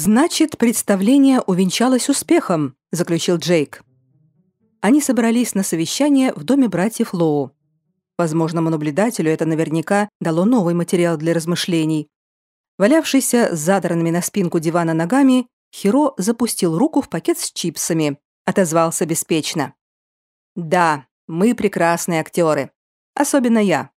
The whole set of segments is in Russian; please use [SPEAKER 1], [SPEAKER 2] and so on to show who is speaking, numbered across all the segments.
[SPEAKER 1] Значит, представление увенчалось успехом, заключил Джейк. Они собрались на совещание в доме братьев Лоу. Возможному наблюдателю это наверняка дало новый материал для размышлений. Валявшийся с задранными на спинку дивана ногами, Хиро запустил руку в пакет с чипсами, отозвался беспечно. «Да, мы прекрасные актеры. Особенно я».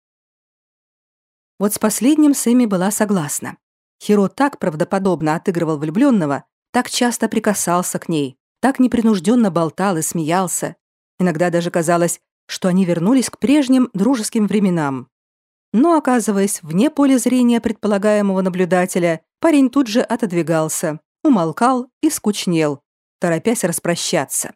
[SPEAKER 1] Вот с последним Сэмми была согласна. Хиро так правдоподобно отыгрывал влюбленного, так часто прикасался к ней, так непринужденно болтал и смеялся. Иногда даже казалось, что они вернулись к прежним дружеским временам. Но, оказываясь вне поля зрения предполагаемого наблюдателя, парень тут же отодвигался, умолкал и скучнел, торопясь распрощаться.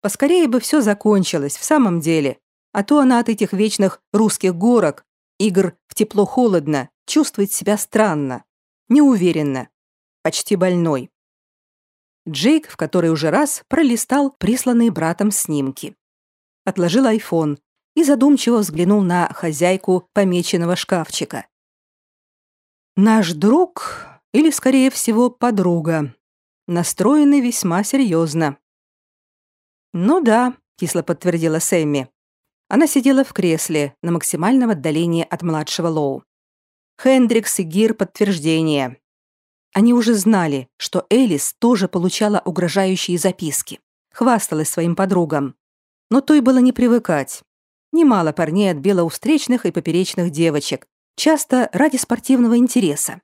[SPEAKER 1] Поскорее бы все закончилось, в самом деле, а то она от этих вечных русских горок, игр в тепло-холодно, чувствует себя странно, неуверенно, почти больной. Джейк в который уже раз пролистал присланные братом снимки. Отложил айфон и задумчиво взглянул на хозяйку помеченного шкафчика. Наш друг, или скорее всего подруга, настроены весьма серьезно. Ну да, кисло подтвердила Сэмми. Она сидела в кресле на максимальном отдалении от младшего Лоу. Хендрикс и Гир подтверждение. Они уже знали, что Элис тоже получала угрожающие записки, хвасталась своим подругам. Но той было не привыкать. Немало парней отбило у встречных и поперечных девочек, часто ради спортивного интереса.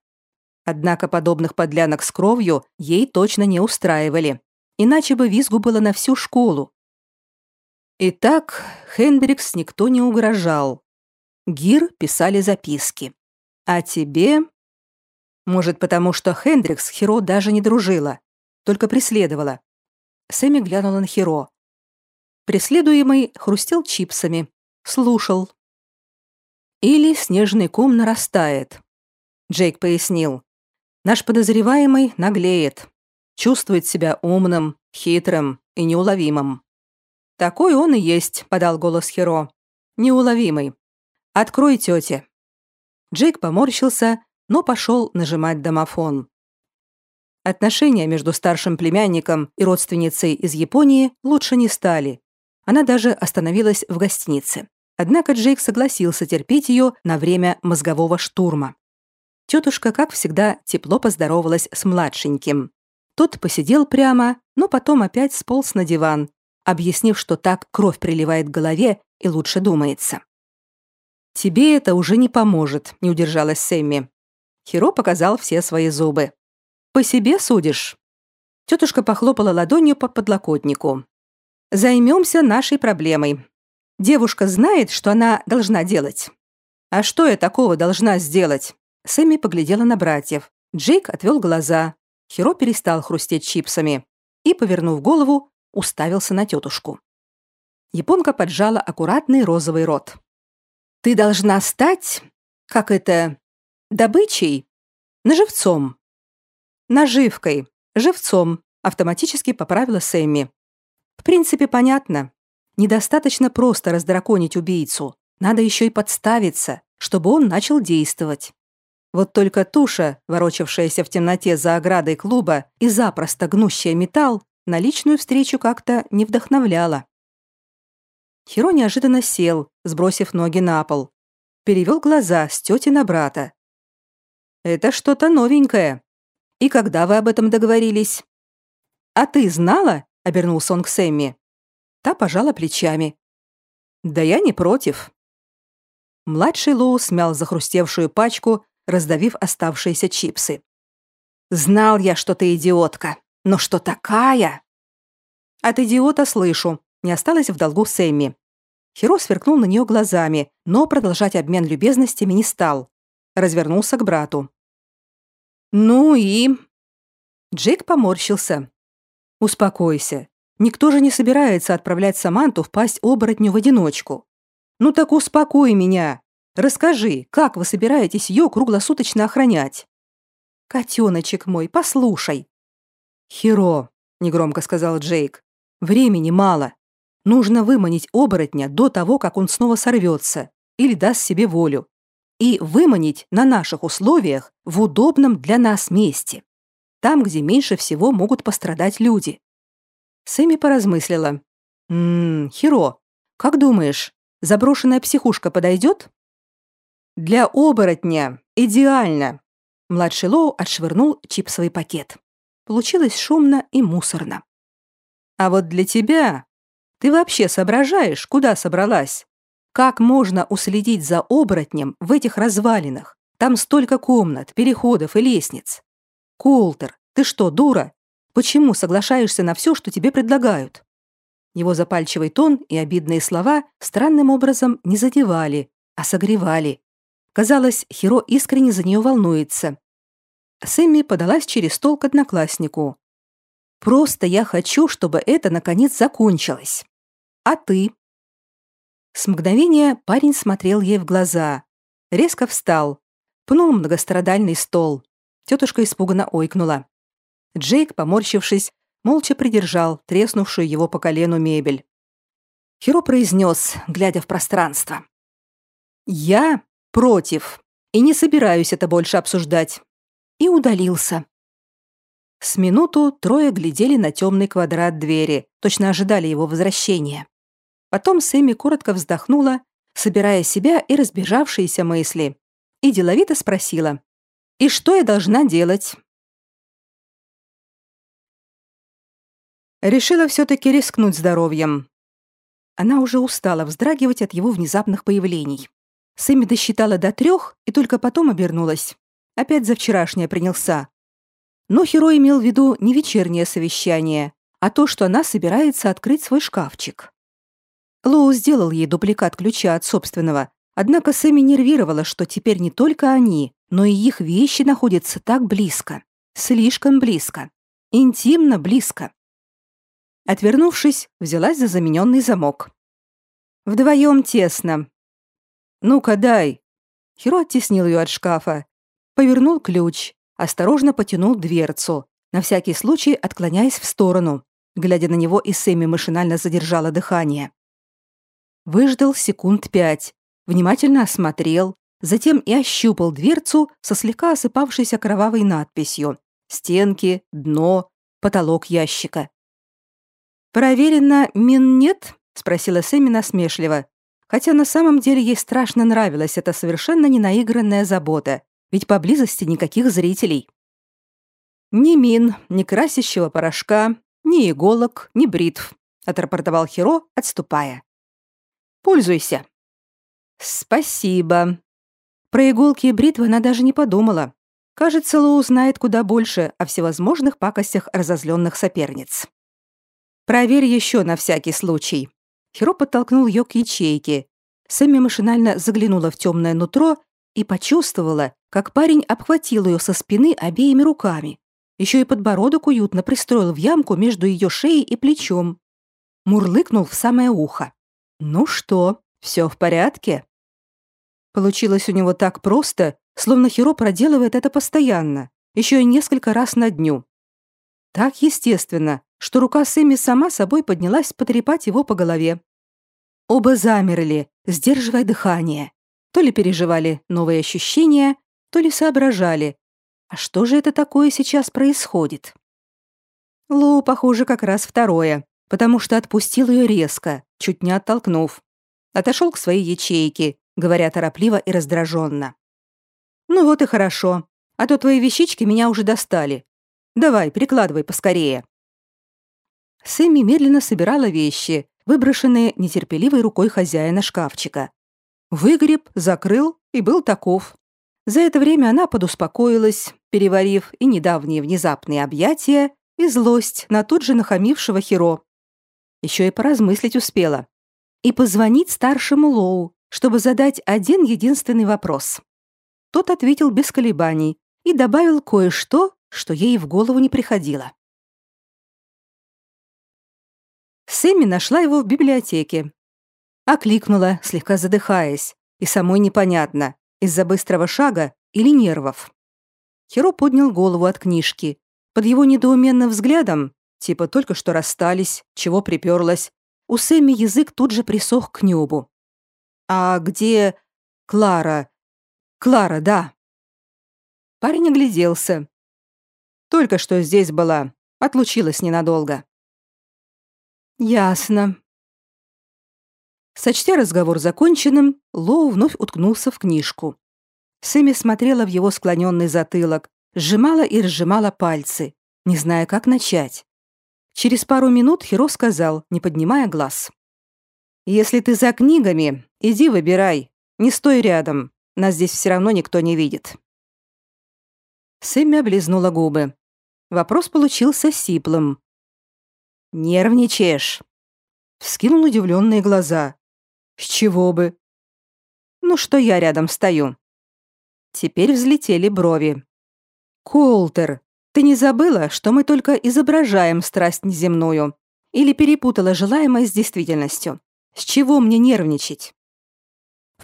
[SPEAKER 1] Однако подобных подлянок с кровью ей точно не устраивали, иначе бы визгу было на всю школу. Итак, Хендрикс никто не угрожал. Гир писали записки. А тебе? Может, потому что Хендрикс Хиро даже не дружила, только преследовала. Сэмми глянула на Хиро. Преследуемый хрустел чипсами, слушал. Или снежный ком нарастает. Джейк пояснил. Наш подозреваемый наглеет, чувствует себя умным, хитрым и неуловимым. Такой он и есть, подал голос Хиро. Неуловимый. Открой тете. Джейк поморщился, но пошел нажимать домофон. Отношения между старшим племянником и родственницей из Японии лучше не стали. Она даже остановилась в гостинице. Однако Джейк согласился терпеть ее на время мозгового штурма. Тетушка, как всегда, тепло поздоровалась с младшеньким. Тот посидел прямо, но потом опять сполз на диван, объяснив, что так кровь приливает к голове и лучше думается. «Тебе это уже не поможет», — не удержалась Сэмми. Хиро показал все свои зубы. «По себе судишь?» Тетушка похлопала ладонью по подлокотнику. «Займемся нашей проблемой. Девушка знает, что она должна делать». «А что я такого должна сделать?» Сэмми поглядела на братьев. Джейк отвел глаза. Хиро перестал хрустеть чипсами и, повернув голову, уставился на тетушку. Японка поджала аккуратный розовый рот. Ты должна стать, как это, добычей, наживцом. Наживкой, живцом, автоматически поправила Сэмми. В принципе, понятно. Недостаточно просто раздраконить убийцу. Надо еще и подставиться, чтобы он начал действовать. Вот только туша, ворочавшаяся в темноте за оградой клуба и запросто гнущая металл, на личную встречу как-то не вдохновляла. Хиро неожиданно сел, сбросив ноги на пол. Перевел глаза с тети на брата. «Это что-то новенькое. И когда вы об этом договорились?» «А ты знала?» — обернулся он к Сэмми. Та пожала плечами. «Да я не против». Младший Лоу смял захрустевшую пачку, раздавив оставшиеся чипсы. «Знал я, что ты идиотка, но что такая?» «От идиота слышу», не осталась в долгу Сэмми. Хиро сверкнул на нее глазами, но продолжать обмен любезностями не стал. Развернулся к брату. «Ну и...» Джейк поморщился. «Успокойся. Никто же не собирается отправлять Саманту в пасть оборотню в одиночку. Ну так успокой меня. Расскажи, как вы собираетесь ее круглосуточно охранять?» «Котеночек мой, послушай». «Херо», — негромко сказал Джейк, — «времени мало. Нужно выманить оборотня до того, как он снова сорвется или даст себе волю. И выманить на наших условиях в удобном для нас месте. Там, где меньше всего могут пострадать люди. Сэмми поразмыслила. «Ммм, Хиро, как думаешь, заброшенная психушка подойдет?» «Для оборотня идеально!» Младший Лоу отшвырнул чипсовый пакет. Получилось шумно и мусорно. «А вот для тебя ты вообще соображаешь, куда собралась? Как можно уследить за оборотнем в этих развалинах? Там столько комнат, переходов и лестниц. Колтер, ты что, дура? Почему соглашаешься на все, что тебе предлагают?» Его запальчивый тон и обидные слова странным образом не задевали, а согревали. Казалось, Хиро искренне за нее волнуется. Сэмми подалась через стол к однокласснику. «Просто я хочу, чтобы это наконец закончилось. А ты?» С мгновения парень смотрел ей в глаза. Резко встал. Пнул многострадальный стол. Тетушка испуганно ойкнула. Джейк, поморщившись, молча придержал треснувшую его по колену мебель. Хиро произнес, глядя в пространство. «Я против и не собираюсь это больше обсуждать». И удалился. С минуту трое глядели на темный квадрат двери, точно ожидали его возвращения. Потом Сэмми коротко вздохнула, собирая себя и разбежавшиеся мысли, и деловито спросила. «И что я должна делать?» Решила все-таки рискнуть здоровьем. Она уже устала вздрагивать от его внезапных появлений. Сэмми досчитала до трех и только потом обернулась. Опять за вчерашнее принялся. Но Херо имел в виду не вечернее совещание, а то, что она собирается открыть свой шкафчик. Лоу сделал ей дубликат ключа от собственного, однако Сэмми нервировала, что теперь не только они, но и их вещи находятся так близко. Слишком близко. Интимно близко. Отвернувшись, взялась за замененный замок. Вдвоем тесно. «Ну-ка, дай!» Хиро оттеснил ее от шкафа. Повернул ключ, осторожно потянул дверцу, на всякий случай отклоняясь в сторону. Глядя на него, и Сэмми машинально задержала дыхание. Выждал секунд пять, внимательно осмотрел, затем и ощупал дверцу со слегка осыпавшейся кровавой надписью. Стенки, дно, потолок ящика. «Проверено, мин нет?» — спросила Сэмми насмешливо. Хотя на самом деле ей страшно нравилась эта совершенно ненаигранная забота, ведь поблизости никаких зрителей. «Ни мин, ни красящего порошка, ни иголок, ни бритв», — отрапортовал Хиро, отступая. «Пользуйся». «Спасибо». Про иголки и бритвы она даже не подумала. Кажется, Лоу знает куда больше о всевозможных пакостях разозленных соперниц. Проверь еще на всякий случай». Хиро подтолкнул ее к ячейке. Сэмми машинально заглянула в темное нутро и почувствовала, как парень обхватил ее со спины обеими руками. Еще и подбородок уютно пристроил в ямку между ее шеей и плечом. Мурлыкнул в самое ухо. «Ну что, все в порядке?» Получилось у него так просто, словно Хиро проделывает это постоянно, еще и несколько раз на дню. Так естественно, что рука Сэмми сама собой поднялась потрепать его по голове. Оба замерли, сдерживая дыхание. То ли переживали новые ощущения, то ли соображали. А что же это такое сейчас происходит? Лоу, похоже, как раз второе, потому что отпустил ее резко, чуть не оттолкнув. Отошел к своей ячейке, говоря торопливо и раздраженно. «Ну вот и хорошо, а то твои вещички меня уже достали. Давай, перекладывай поскорее». Сэмми медленно собирала вещи, выброшенные нетерпеливой рукой хозяина шкафчика. Выгреб, закрыл и был таков. За это время она подуспокоилась, переварив и недавние внезапные объятия, и злость на тут же нахамившего Хиро. Еще и поразмыслить успела. И позвонить старшему Лоу, чтобы задать один единственный вопрос. Тот ответил без колебаний и добавил кое-что, что ей в голову не приходило. Сэмми нашла его в библиотеке. Окликнула, слегка задыхаясь. и самой непонятно, из-за быстрого шага или нервов. Хиро поднял голову от книжки. Под его недоуменным взглядом, типа только что расстались, чего приперлась, у Сэмми язык тут же присох к небу. «А где Клара?» «Клара, да». Парень огляделся. «Только что здесь была. Отлучилась ненадолго». «Ясно». Сочтя разговор законченным, Лоу вновь уткнулся в книжку. Сэмми смотрела в его склоненный затылок, сжимала и разжимала пальцы, не зная, как начать. Через пару минут Хиро сказал, не поднимая глаз. «Если ты за книгами, иди выбирай. Не стой рядом. Нас здесь все равно никто не видит». Сэмми облизнула губы. Вопрос получился сиплым. «Нервничаешь?» Вскинул удивленные глаза. «С чего бы?» «Ну что я рядом стою?» Теперь взлетели брови. «Колтер, ты не забыла, что мы только изображаем страсть неземную? Или перепутала желаемое с действительностью? С чего мне нервничать?»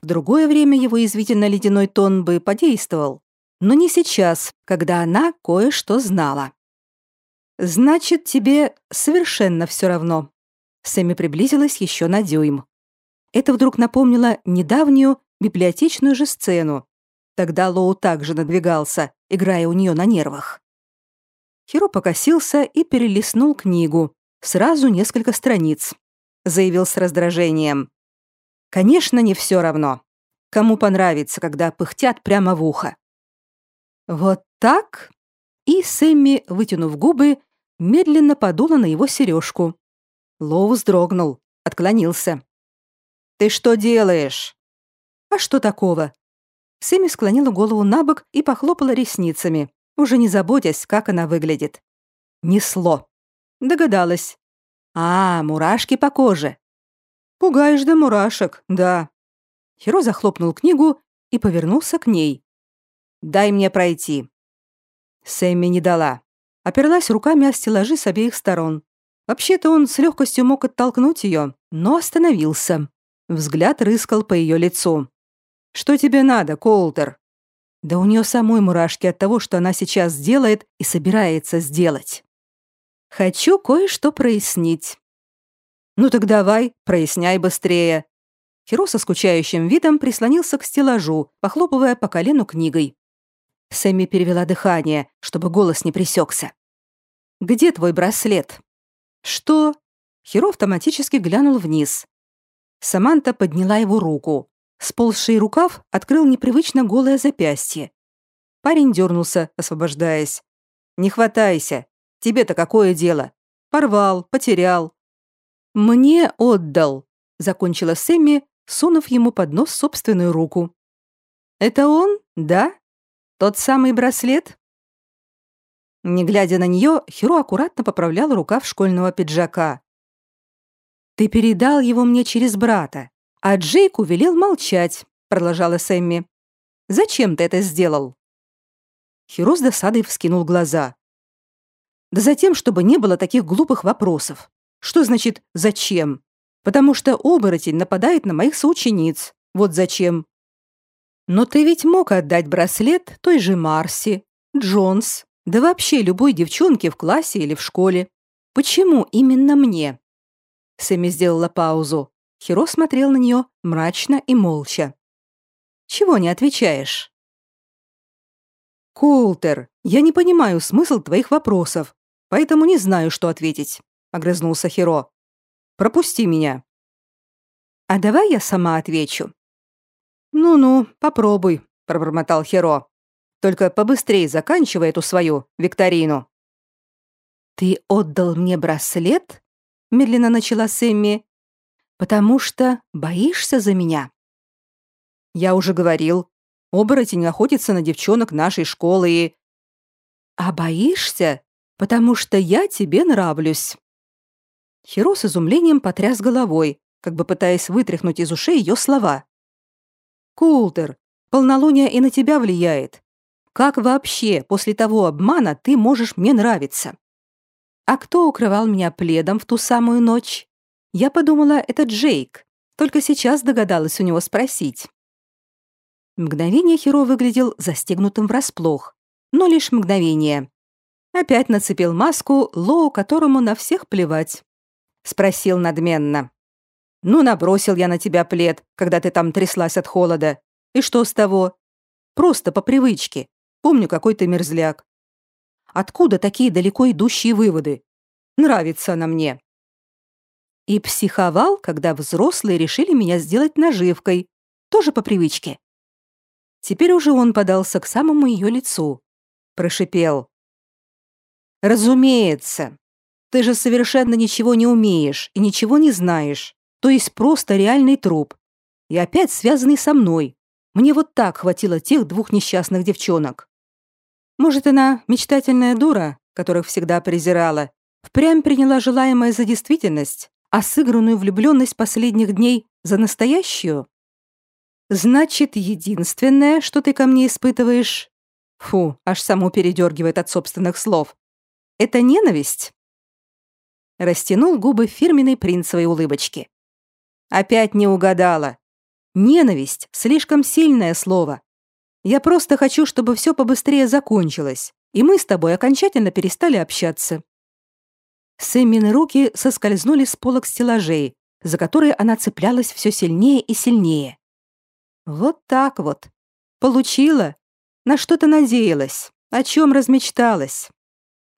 [SPEAKER 1] В другое время его язвительно-ледяной тон бы подействовал, но не сейчас, когда она кое-что знала. «Значит, тебе совершенно все равно». Сэмми приблизилась еще на дюйм. Это вдруг напомнило недавнюю библиотечную же сцену, Тогда Лоу также надвигался, играя у нее на нервах. Хиро покосился и перелистнул книгу. Сразу несколько страниц. Заявил с раздражением. Конечно, не все равно. Кому понравится, когда пыхтят прямо в ухо. Вот так? И Сэмми, вытянув губы, медленно подула на его сережку. Лоу вздрогнул, отклонился. «Ты что делаешь?» «А что такого?» Сэмми склонила голову на бок и похлопала ресницами, уже не заботясь, как она выглядит. Несло. Догадалась. А, мурашки по коже. Пугаешь до мурашек, да. Хиро захлопнул книгу и повернулся к ней. Дай мне пройти. Сэмми не дала. Оперлась руками о стеллажи с обеих сторон. Вообще-то он с легкостью мог оттолкнуть ее, но остановился. Взгляд рыскал по ее лицу. Что тебе надо, Колтер? Да у нее самой мурашки от того, что она сейчас сделает и собирается сделать. Хочу кое-что прояснить. Ну так давай, проясняй быстрее. Хиро со скучающим видом прислонился к стеллажу, похлопывая по колену книгой. Сэмми перевела дыхание, чтобы голос не пресекся. «Где твой браслет?» «Что?» Хиро автоматически глянул вниз. Саманта подняла его руку. Сползший рукав открыл непривычно голое запястье. Парень дернулся, освобождаясь. «Не хватайся. Тебе-то какое дело? Порвал, потерял». «Мне отдал», — закончила Сэмми, сунув ему под нос собственную руку. «Это он, да? Тот самый браслет?» Не глядя на нее, Хиро аккуратно поправлял рукав школьного пиджака. «Ты передал его мне через брата. А Джейку велел молчать, продолжала Сэмми. Зачем ты это сделал? Хиро с досадой вскинул глаза. Да затем, чтобы не было таких глупых вопросов. Что значит «зачем»? Потому что оборотень нападает на моих соучениц. Вот зачем. Но ты ведь мог отдать браслет той же Марси, Джонс, да вообще любой девчонке в классе или в школе. Почему именно мне? Сэмми сделала паузу. Хиро смотрел на нее мрачно и молча. «Чего не отвечаешь?» «Колтер, я не понимаю смысл твоих вопросов, поэтому не знаю, что ответить», — огрызнулся Хиро. «Пропусти меня». «А давай я сама отвечу». «Ну-ну, попробуй», — пробормотал Хиро. «Только побыстрее заканчивай эту свою викторину». «Ты отдал мне браслет?» — медленно начала Сэмми Потому что боишься за меня. Я уже говорил, оборотень охотится на девчонок нашей школы и... А боишься, потому что я тебе нравлюсь. Хиро с изумлением потряс головой, как бы пытаясь вытряхнуть из ушей ее слова. «Култер, полнолуние и на тебя влияет. Как вообще после того обмана ты можешь мне нравиться? А кто укрывал меня пледом в ту самую ночь? Я подумала, это Джейк. Только сейчас догадалась у него спросить. Мгновение Хиро выглядел застегнутым врасплох, но лишь мгновение. Опять нацепил маску Лоу, которому на всех плевать. Спросил надменно. «Ну, набросил я на тебя плед, когда ты там тряслась от холода. И что с того? Просто по привычке. Помню, какой ты мерзляк. Откуда такие далеко идущие выводы? Нравится она мне. И психовал, когда взрослые решили меня сделать наживкой. Тоже по привычке. Теперь уже он подался к самому ее лицу. Прошипел. «Разумеется. Ты же совершенно ничего не умеешь и ничего не знаешь. То есть просто реальный труп. И опять связанный со мной. Мне вот так хватило тех двух несчастных девчонок. Может, она мечтательная дура, которых всегда презирала, впрямь приняла желаемое за действительность, а сыгранную влюбленность последних дней за настоящую? Значит, единственное, что ты ко мне испытываешь... Фу, аж саму передергивает от собственных слов. Это ненависть? Растянул губы фирменной принцевой улыбочки. Опять не угадала. Ненависть — слишком сильное слово. Я просто хочу, чтобы все побыстрее закончилось, и мы с тобой окончательно перестали общаться». Сэммины руки соскользнули с полок стеллажей, за которые она цеплялась все сильнее и сильнее. Вот так вот. Получила. На что-то надеялась, о чем размечталась.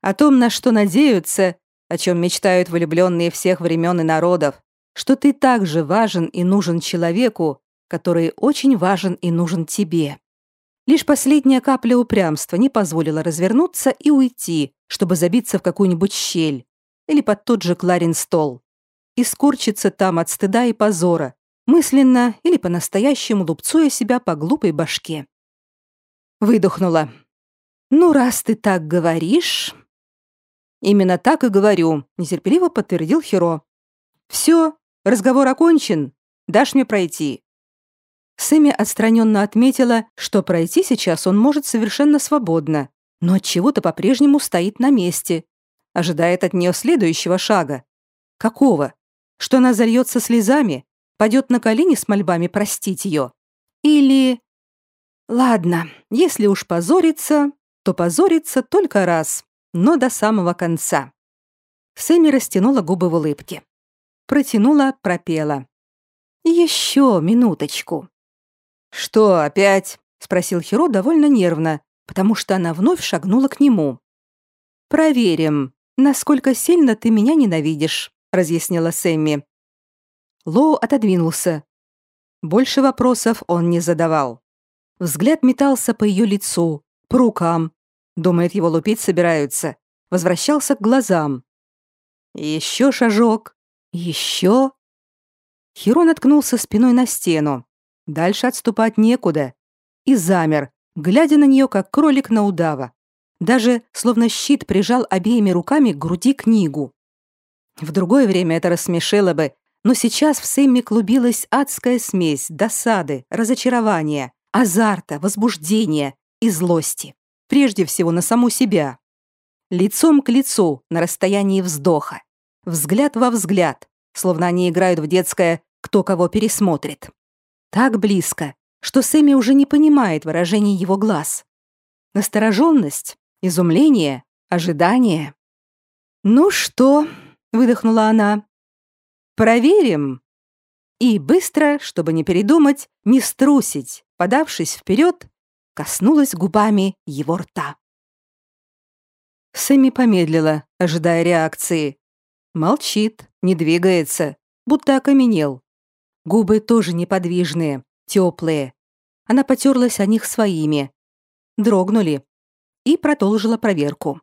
[SPEAKER 1] О том, на что надеются, о чем мечтают влюбленные всех времен и народов, что ты так же важен и нужен человеку, который очень важен и нужен тебе. Лишь последняя капля упрямства не позволила развернуться и уйти, чтобы забиться в какую-нибудь щель или под тот же Кларин стол и скорчиться там от стыда и позора, мысленно или по-настоящему лупцуя себя по глупой башке. Выдохнула. «Ну, раз ты так говоришь...» «Именно так и говорю», — нетерпеливо подтвердил Хиро. «Все, разговор окончен. Дашь мне пройти?» Сэмми отстраненно отметила, что пройти сейчас он может совершенно свободно, но от чего-то по-прежнему стоит на месте, ожидает от нее следующего шага. Какого? Что она зальется слезами, падет на колени с мольбами простить ее? Или... Ладно, если уж позориться, то позориться только раз, но до самого конца. Сэмми растянула губы в улыбке. Протянула, пропела. «Еще минуточку». «Что опять?» — спросил Хиро довольно нервно, потому что она вновь шагнула к нему. «Проверим, насколько сильно ты меня ненавидишь», — разъяснила Сэмми. Лоу отодвинулся. Больше вопросов он не задавал. Взгляд метался по ее лицу, по рукам. Думает, его лупить собираются. Возвращался к глазам. Еще шажок. Еще. Хиро наткнулся спиной на стену. Дальше отступать некуда. И замер, глядя на нее, как кролик на удава. Даже, словно щит, прижал обеими руками к груди книгу. В другое время это рассмешило бы, но сейчас в Сэмми клубилась адская смесь досады, разочарования, азарта, возбуждения и злости. Прежде всего на саму себя. Лицом к лицу, на расстоянии вздоха. Взгляд во взгляд, словно они играют в детское «кто кого пересмотрит». Так близко, что Сэмми уже не понимает выражений его глаз. Настороженность, изумление, ожидание. «Ну что?» — выдохнула она. «Проверим». И быстро, чтобы не передумать, не струсить, подавшись вперед, коснулась губами его рта. Сэмми помедлила, ожидая реакции. Молчит, не двигается, будто окаменел. Губы тоже неподвижные, теплые. Она потерлась о них своими. Дрогнули. И продолжила проверку.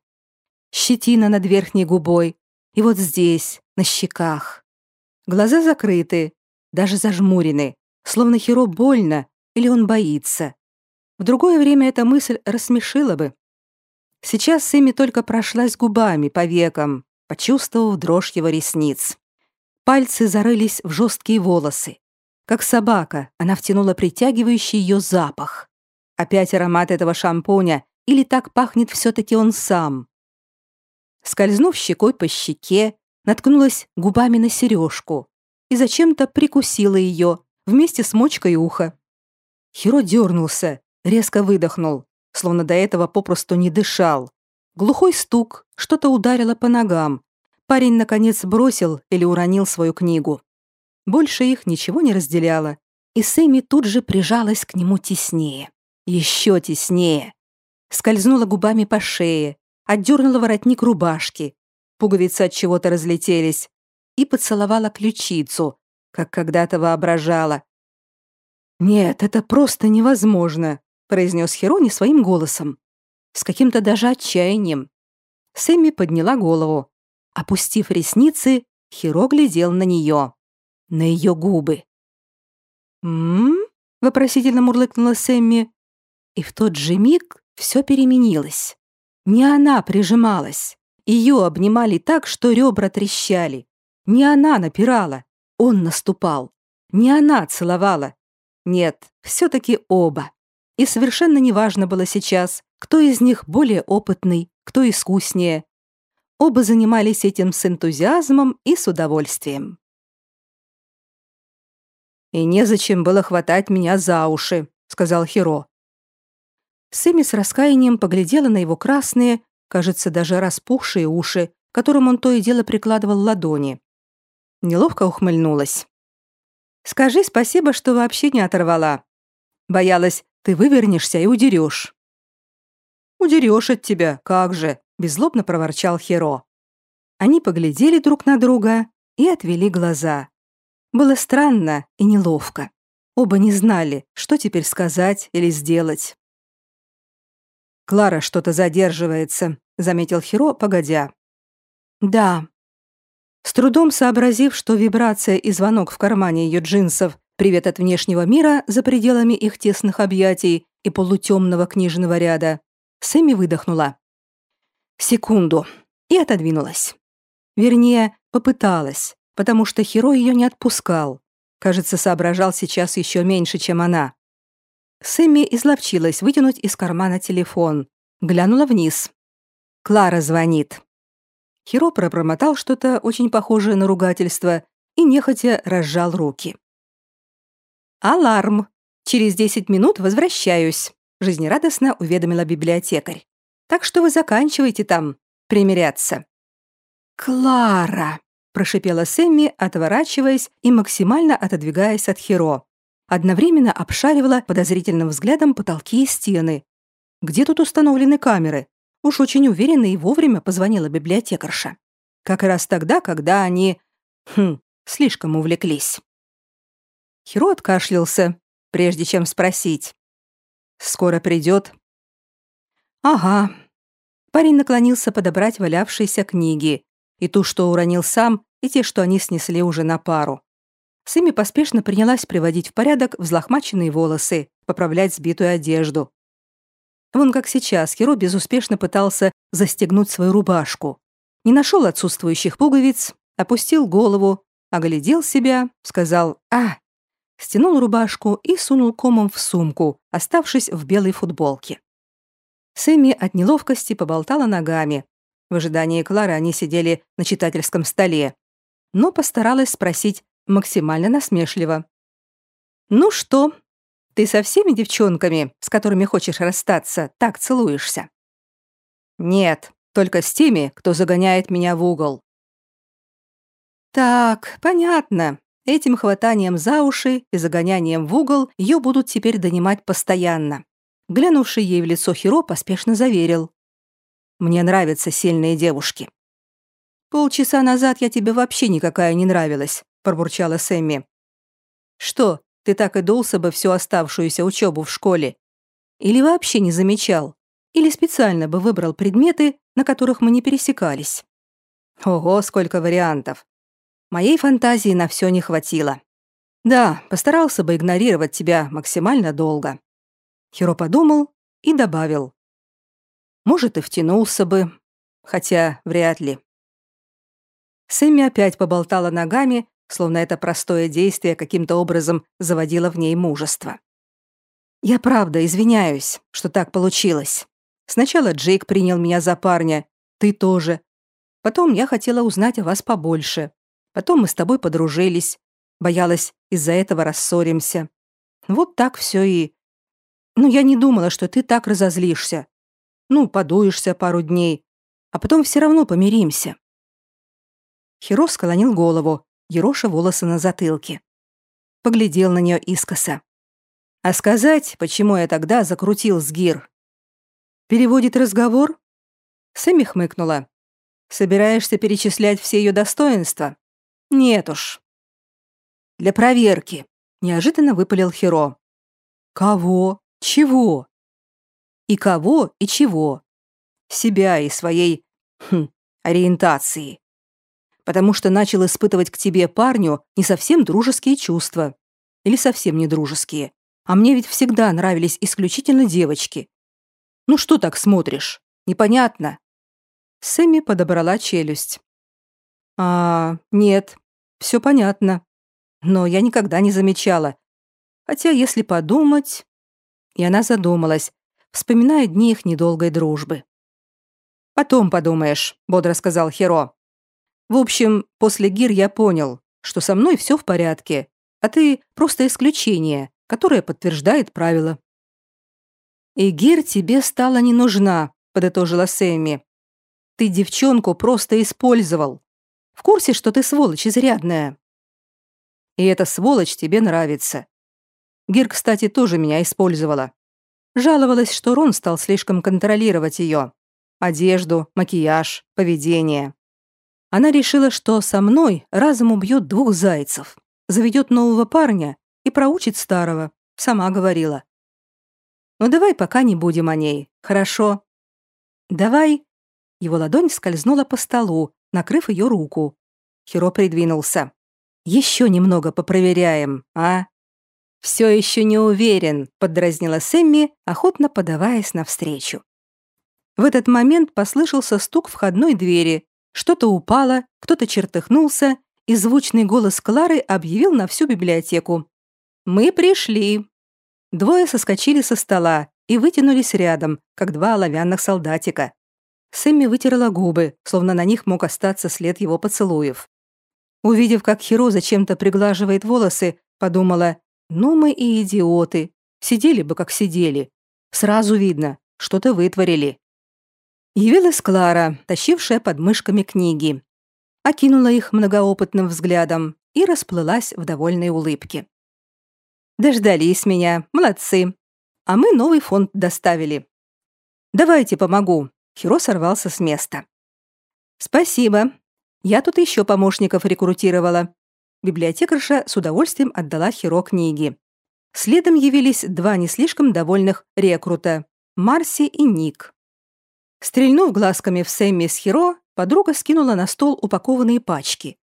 [SPEAKER 1] Щетина над верхней губой. И вот здесь, на щеках. Глаза закрыты, даже зажмурены, словно Хиро больно или он боится. В другое время эта мысль рассмешила бы. Сейчас Сэмми только прошлась губами по векам, почувствовав дрожь его ресниц. Пальцы зарылись в жесткие волосы. Как собака, она втянула притягивающий ее запах. Опять аромат этого шампуня, или так пахнет все-таки он сам. Скользнув щекой по щеке, наткнулась губами на сережку и зачем-то прикусила ее вместе с мочкой уха. Хиро дернулся, резко выдохнул, словно до этого попросту не дышал. Глухой стук, что-то ударило по ногам. Парень, наконец, бросил или уронил свою книгу. Больше их ничего не разделяло, и Сэмми тут же прижалась к нему теснее. Еще теснее. Скользнула губами по шее, отдернула воротник рубашки. Пуговицы от чего-то разлетелись. И поцеловала ключицу, как когда-то воображала. «Нет, это просто невозможно», — произнес Херони своим голосом. С каким-то даже отчаянием. Сэмми подняла голову. Опустив ресницы, Хиро глядел на нее. На ее губы. «М-м-м?» вопросительно мурлыкнула Сэмми. И в тот же миг все переменилось. Не она прижималась. Ее обнимали так, что ребра трещали. Не она напирала. Он наступал. Не она целовала. Нет, все-таки оба. И совершенно неважно было сейчас, кто из них более опытный, кто искуснее. Оба занимались этим с энтузиазмом и с удовольствием. «И незачем было хватать меня за уши», — сказал Хиро. Сэмми с раскаянием поглядела на его красные, кажется, даже распухшие уши, которым он то и дело прикладывал ладони. Неловко ухмыльнулась. «Скажи спасибо, что вообще не оторвала. Боялась, ты вывернешься и удерешь». «Удерешь от тебя, как же», — беззлобно проворчал Херо. Они поглядели друг на друга и отвели глаза. Было странно и неловко. Оба не знали, что теперь сказать или сделать. «Клара что-то задерживается», — заметил Хиро, погодя. «Да». С трудом сообразив, что вибрация и звонок в кармане ее джинсов привет от внешнего мира за пределами их тесных объятий и полутемного книжного ряда, Сэмми выдохнула. Секунду. И отодвинулась. Вернее, попыталась, потому что Хиро ее не отпускал. Кажется, соображал сейчас еще меньше, чем она. Сэмми изловчилась вытянуть из кармана телефон. Глянула вниз. Клара звонит. Хиро пробормотал что-то очень похожее на ругательство и нехотя разжал руки. «Аларм! Через десять минут возвращаюсь», — жизнерадостно уведомила библиотекарь. «Так что вы заканчивайте там примиряться». «Клара!» — прошипела Сэмми, отворачиваясь и максимально отодвигаясь от Хиро одновременно обшаривала подозрительным взглядом потолки и стены. Где тут установлены камеры? Уж очень уверенно и вовремя позвонила библиотекарша. Как раз тогда, когда они... Хм, слишком увлеклись. Хиро откашлялся, прежде чем спросить. «Скоро придет?» «Ага». Парень наклонился подобрать валявшиеся книги, и ту, что уронил сам, и те, что они снесли уже на пару. Сыми поспешно принялась приводить в порядок взлохмаченные волосы, поправлять сбитую одежду. Вон как сейчас Хиро безуспешно пытался застегнуть свою рубашку. Не нашел отсутствующих пуговиц, опустил голову, оглядел себя, сказал «А!», стянул рубашку и сунул комом в сумку, оставшись в белой футболке. Сэмми от неловкости поболтала ногами. В ожидании Клары они сидели на читательском столе, но постаралась спросить максимально насмешливо. «Ну что, ты со всеми девчонками, с которыми хочешь расстаться, так целуешься?» «Нет, только с теми, кто загоняет меня в угол». «Так, понятно. Этим хватанием за уши и загонянием в угол ее будут теперь донимать постоянно». Глянувший ей в лицо Хиро поспешно заверил. «Мне нравятся сильные девушки». «Полчаса назад я тебе вообще никакая не нравилась пробурчала Сэмми. Что, ты так и дулся бы всю оставшуюся учебу в школе? Или вообще не замечал? Или специально бы выбрал предметы, на которых мы не пересекались? Ого, сколько вариантов. Моей фантазии на все не хватило. Да, постарался бы игнорировать тебя максимально долго. Хиро подумал и добавил. Может, и втянулся бы, хотя вряд ли. Сэмми опять поболтала ногами, словно это простое действие каким-то образом заводило в ней мужество. «Я правда извиняюсь, что так получилось. Сначала Джейк принял меня за парня, ты тоже. Потом я хотела узнать о вас побольше. Потом мы с тобой подружились. Боялась, из-за этого рассоримся. Вот так все и... Ну, я не думала, что ты так разозлишься. Ну, подуешься пару дней, а потом все равно помиримся». Хиро склонил голову, ероша волосы на затылке. Поглядел на нее искоса. А сказать, почему я тогда закрутил сгир? Переводит разговор? Сэмми хмыкнула. Собираешься перечислять все ее достоинства? Нет уж. Для проверки. Неожиданно выпалил Хиро. Кого? Чего? И кого, и чего? Себя и своей хм, ориентации. Потому что начал испытывать к тебе парню не совсем дружеские чувства. Или совсем не дружеские. А мне ведь всегда нравились исключительно девочки. Ну что так смотришь? Непонятно. Сэмми подобрала челюсть. А, нет, все понятно. Но я никогда не замечала. Хотя, если подумать... И она задумалась, вспоминая дни их недолгой дружбы. «Потом подумаешь», — бодро сказал Херо. «В общем, после гир я понял, что со мной все в порядке, а ты просто исключение, которое подтверждает правило». «И гир тебе стала не нужна», — подытожила Сэмми. «Ты девчонку просто использовал. В курсе, что ты сволочь изрядная?» «И эта сволочь тебе нравится. Гир, кстати, тоже меня использовала. Жаловалась, что Рон стал слишком контролировать ее. Одежду, макияж, поведение. Она решила, что со мной разом убьет двух зайцев, заведет нового парня и проучит старого. Сама говорила. Ну давай пока не будем о ней, хорошо? Давай. Его ладонь скользнула по столу, накрыв ее руку. Хиро придвинулся. Еще немного попроверяем, а? Все еще не уверен, поддразнила Сэмми, охотно подаваясь навстречу. В этот момент послышался стук входной двери. Что-то упало, кто-то чертыхнулся, и звучный голос Клары объявил на всю библиотеку. «Мы пришли!» Двое соскочили со стола и вытянулись рядом, как два оловянных солдатика. Сэмми вытерла губы, словно на них мог остаться след его поцелуев. Увидев, как Хиро зачем-то приглаживает волосы, подумала, ну мы и идиоты. Сидели бы, как сидели. Сразу видно, что-то вытворили. Явилась Клара, тащившая под мышками книги. Окинула их многоопытным взглядом и расплылась в довольной улыбке. Дождались меня, молодцы. А мы новый фонд доставили. Давайте помогу. Хиро сорвался с места. Спасибо. Я тут еще помощников рекрутировала. Библиотекарша с удовольствием отдала Хиро книги. Следом явились два не слишком довольных рекрута – Марси и Ник. Стрельнув глазками в Сэмми с Хиро, подруга скинула на стол упакованные пачки.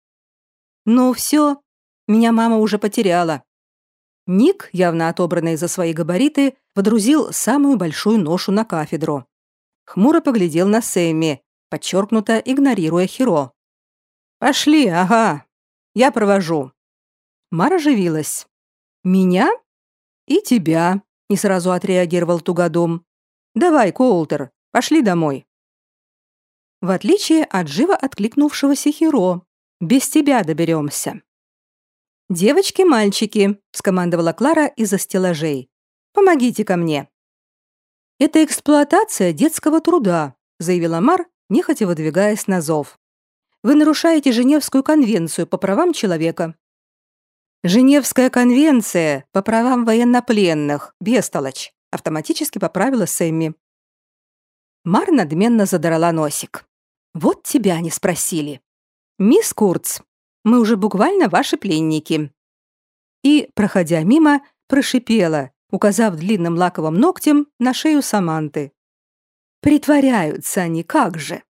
[SPEAKER 1] «Ну все, меня мама уже потеряла. Ник, явно отобранный за свои габариты, водрузил самую большую ношу на кафедру. Хмуро поглядел на Сэмми, подчеркнуто игнорируя Хиро. «Пошли, ага, я провожу». Мара оживилась. «Меня?» «И тебя», — не сразу отреагировал Тугодум. «Давай, Коултер, пошли домой». В отличие от живо откликнувшегося Хиро, без тебя доберемся. «Девочки, мальчики», — скомандовала Клара из-за стеллажей. «Помогите ко мне». «Это эксплуатация детского труда», — заявила Мар, нехотя выдвигаясь на зов. «Вы нарушаете Женевскую конвенцию по правам человека». «Женевская конвенция по правам военнопленных, бестолочь», — автоматически поправила Сэмми. Мар надменно задрала носик. «Вот тебя не спросили. Мисс Курц, мы уже буквально ваши пленники». И, проходя мимо, прошипела, указав длинным лаковым ногтем на шею Саманты. «Притворяются они, как же!»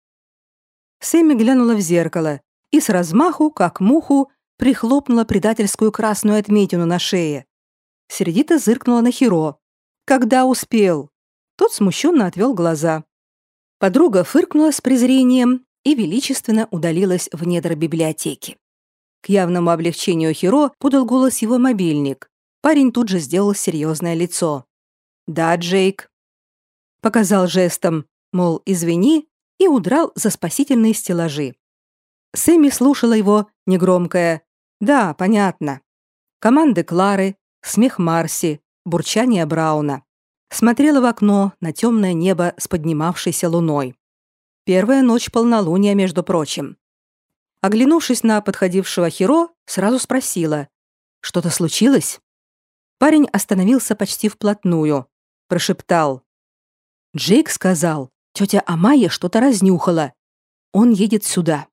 [SPEAKER 1] Сэмми глянула в зеркало и с размаху, как муху, прихлопнула предательскую красную отметину на шее. Сердито зыркнула на Хиро. «Когда успел?» Тот смущенно отвел глаза. Подруга фыркнула с презрением и величественно удалилась в недра библиотеки. К явному облегчению Хиро подал голос его мобильник. Парень тут же сделал серьезное лицо. «Да, Джейк». Показал жестом, мол, извини, и удрал за спасительные стеллажи. Сэмми слушала его, негромкое «Да, понятно». Команды Клары, смех Марси, бурчание Брауна. смотрела в окно на темное небо с поднимавшейся луной. Первая ночь полнолуния, между прочим. Оглянувшись на подходившего Хиро, сразу спросила. «Что-то случилось?» Парень остановился почти вплотную. Прошептал. «Джейк сказал, тетя Амайя что-то разнюхала. Он едет сюда».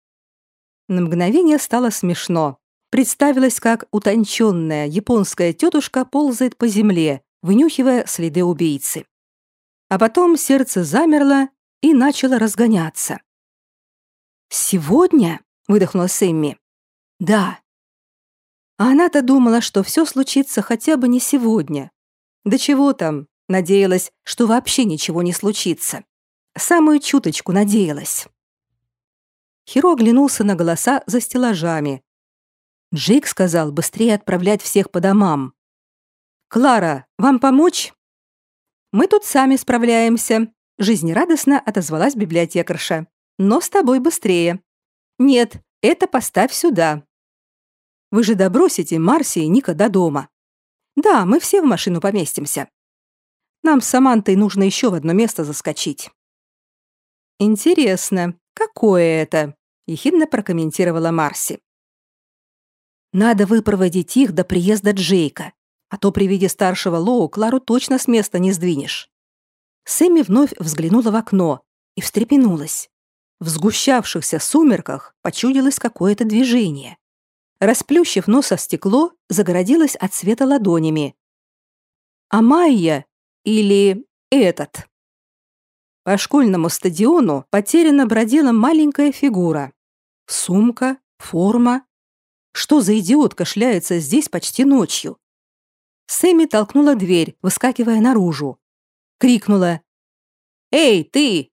[SPEAKER 1] На мгновение стало смешно. Представилось, как утонченная японская тетушка ползает по земле, вынюхивая следы убийцы. А потом сердце замерло и начало разгоняться. «Сегодня?» — выдохнула Сэмми. «Да». А она-то думала, что все случится хотя бы не сегодня. Да чего там, надеялась, что вообще ничего не случится. Самую чуточку надеялась. Хиро оглянулся на голоса за стеллажами. Джейк сказал быстрее отправлять всех по домам. «Клара, вам помочь?» «Мы тут сами справляемся», — жизнерадостно отозвалась библиотекарша. «Но с тобой быстрее». «Нет, это поставь сюда». «Вы же добросите Марси и Ника до дома». «Да, мы все в машину поместимся». «Нам с Самантой нужно еще в одно место заскочить». «Интересно, какое это?» — ехидно прокомментировала Марси. «Надо выпроводить их до приезда Джейка. А то при виде старшего Лоу Клару точно с места не сдвинешь. Сэмми вновь взглянула в окно и встрепенулась. В сгущавшихся сумерках почудилось какое-то движение. Расплющив нос о стекло, загородилась от света ладонями. А Майя или этот? По школьному стадиону потерянно бродила маленькая фигура. Сумка, форма. Что за идиотка шляется здесь почти ночью? Сэмми толкнула дверь, выскакивая наружу. Крикнула. «Эй, ты!